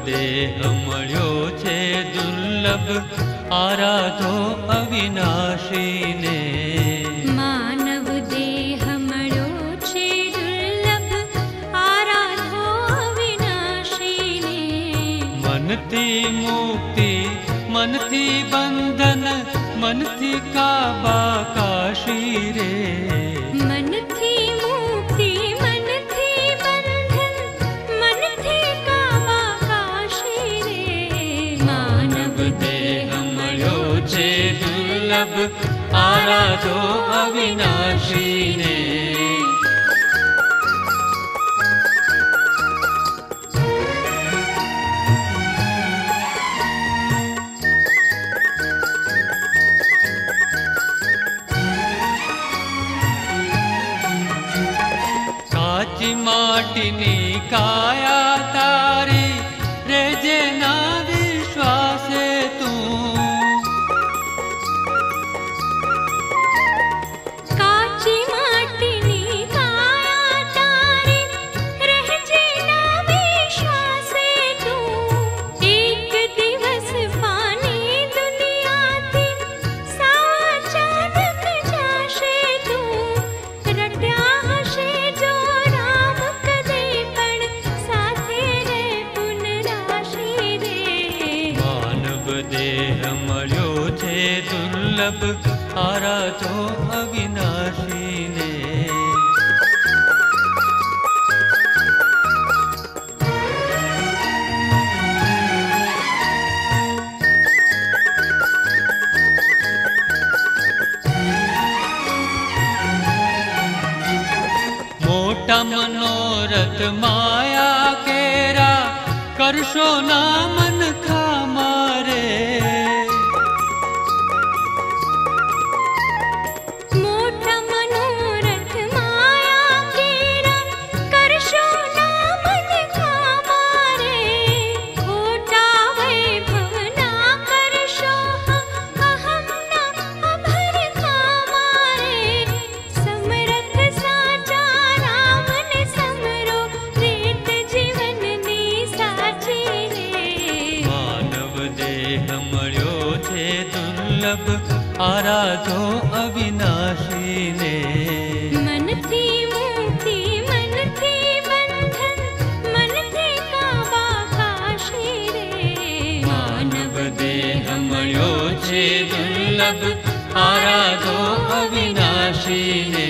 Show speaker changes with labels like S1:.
S1: દેહ મળ્યો છે દુર્લભ આરાધો અવિનાશીને
S2: માનવ દેહ મળ્યો છે દુર્લભ આરાધો અવિનાશીને
S1: મનથી મુક્તિ મનથી બંધન મનથી કાબા કાશી રે
S2: दुर्लभ आराधो अविनाशीने। काचि माटिनी काया तारी देहमयो छे दुर्लभ आराधो अविनाशिने. मोटा मनोरथ माया के हर्षो ना मन का
S1: मारे। દેહ મળ્યો છે દુર્લભ આરાધો અવિનાશીને
S2: મનથી મુક્તિ મનથી બંધન મનથી કાબા કાશી રે
S1: માનવ દેહ મળ્યો છે દુર્લભ આરાધો અવિનાશીને